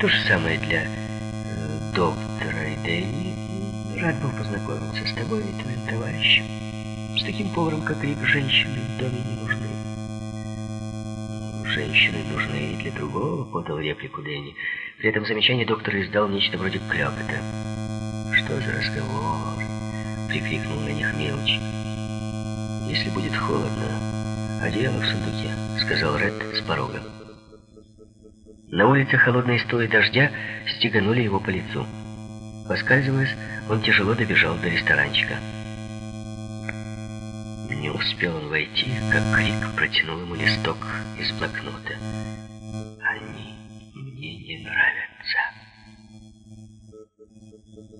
То же самое для э, доктора и Дэнни. Рад был познакомиться с тобой и твоим товарищем. С таким поваром, как Рик, женщины в доме не нужны. Женщины нужны и для другого, подал реплику Дэнни. При этом замечании доктор издал нечто вроде клёкота. Что за разговор? Прикрикнул на них Мелочь. Если будет холодно, одеяло в сундуке, сказал Ред с порога. На улице холодные струи дождя стеганули его по лицу. Поскальзываясь, он тяжело добежал до ресторанчика. Не успел он войти, как Крик протянул ему листок из блокнота. «Они мне не нравятся».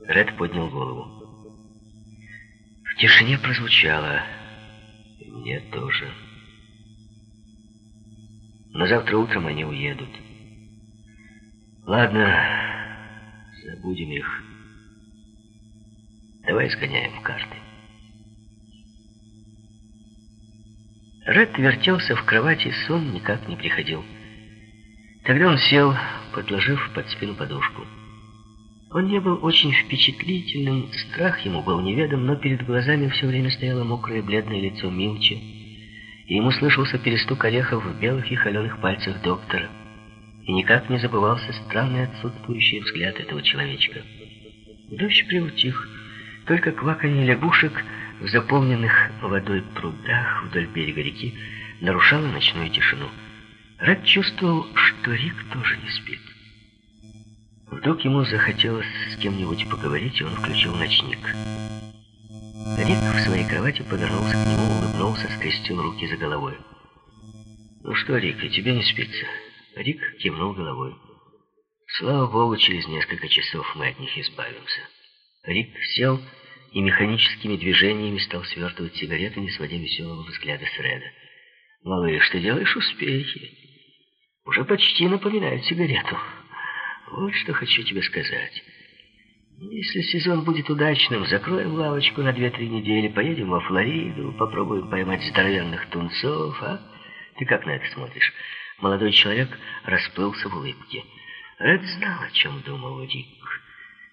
Ред поднял голову. В тишине прозвучало «Мне тоже». Но завтра утром они уедут. Ладно, забудем их. Давай сгоняем карты. Ред вертелся в кровати, сон никак не приходил. Тогда он сел, подложив под спину подушку. Он не был очень впечатлительным, страх ему был неведом, но перед глазами все время стояло мокрое бледное лицо Милча, и ему слышался перестук орехов в белых и холеных пальцах доктора и никак не забывался странный отсутствующий взгляд этого человечка. Дождь приутих, только кваканье лягушек в заполненных водой прудах вдоль берега реки нарушало ночную тишину. Ред чувствовал, что Рик тоже не спит. Вдруг ему захотелось с кем-нибудь поговорить, и он включил ночник. Рик в своей кровати повернулся к нему, улыбнулся, скрестил руки за головой. «Ну что, Рик, и тебе не спится?» Рик кивнул головой. Слава богу, через несколько часов мы от них избавимся. Рик сел и механическими движениями стал свертывать сигареты, не сводя веселого взгляда с Реда. «Малыш, ты делаешь успехи. Уже почти напоминает сигарету. Вот что хочу тебе сказать. Если сезон будет удачным, закроем лавочку на две-три недели, поедем во Флориду, попробуем поймать здоровенных тунцов, а? Ты как на это смотришь?» Молодой человек расплылся в улыбке. Ред знал, о чем думал Рик.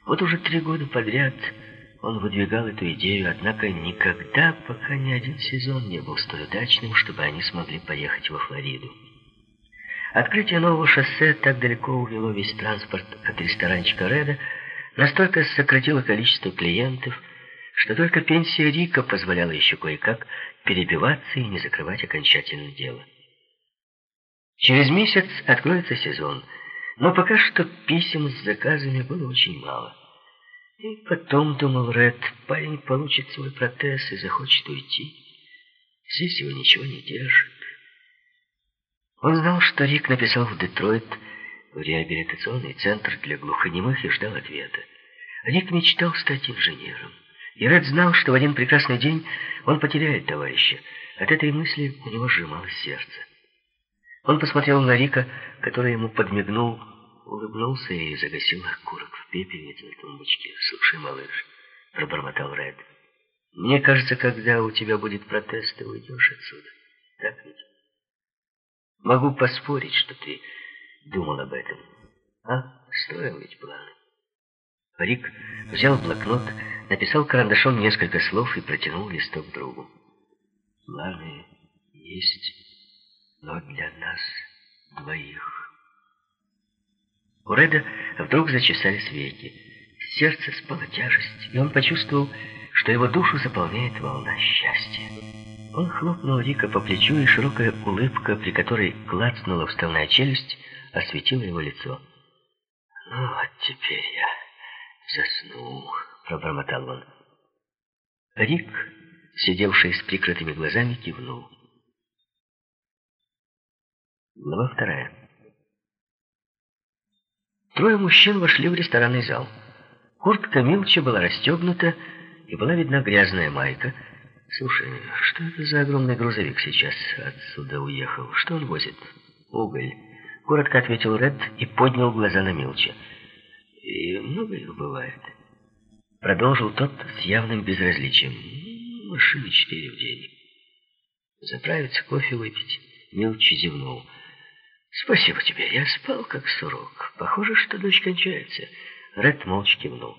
Вот уже три года подряд он выдвигал эту идею, однако никогда, пока ни один сезон не был столь удачным, чтобы они смогли поехать во Флориду. Открытие нового шоссе так далеко увело весь транспорт от ресторанчика Реда, настолько сократило количество клиентов, что только пенсия Рика позволяла еще кое-как перебиваться и не закрывать окончательно дело. Через месяц откроется сезон, но пока что писем с заказами было очень мало. И потом, думал Ред, парень получит свой протез и захочет уйти. Здесь его ничего не держит. Он знал, что Рик написал в Детройт в реабилитационный центр для глухонемых и ждал ответа. Рик мечтал стать инженером. И Ред знал, что в один прекрасный день он потеряет товарища. От этой мысли у него сжималось сердце. Он посмотрел на Рика, который ему подмигнул, улыбнулся и загасил окурок в пепельнице на тумбочке. «Слушай, малыш», — пробормотал Ред, — «мне кажется, когда у тебя будет протест, ты уйдешь отсюда. Так ведь? Могу поспорить, что ты думал об этом. А? Строил ведь планы». Рик взял блокнот, написал карандашом несколько слов и протянул листок другу. «Планы есть» но для нас двоих. У Реда вдруг зачесались веки. Сердце спало тяжесть, и он почувствовал, что его душу заполняет волна счастья. Он хлопнул Рика по плечу, и широкая улыбка, при которой клацнула вставная челюсть, осветила его лицо. «Ну, вот теперь я засну», — пробормотал он. Рик, сидевший с прикрытыми глазами, кивнул. Глава вторая. Трое мужчин вошли в ресторанный зал. Куртка Милча была расстегнута, и была видна грязная майка. «Слушай, что это за огромный грузовик сейчас отсюда уехал? Что он возит?» «Уголь», — коротко ответил Ред и поднял глаза на Милча. «И много их бывает?» Продолжил тот с явным безразличием. «Машины четыре в день. Заправиться, кофе выпить». Милч зевнул. «Спасибо тебе, я спал как сурок. Похоже, что дочь кончается». Ред молча кивнул.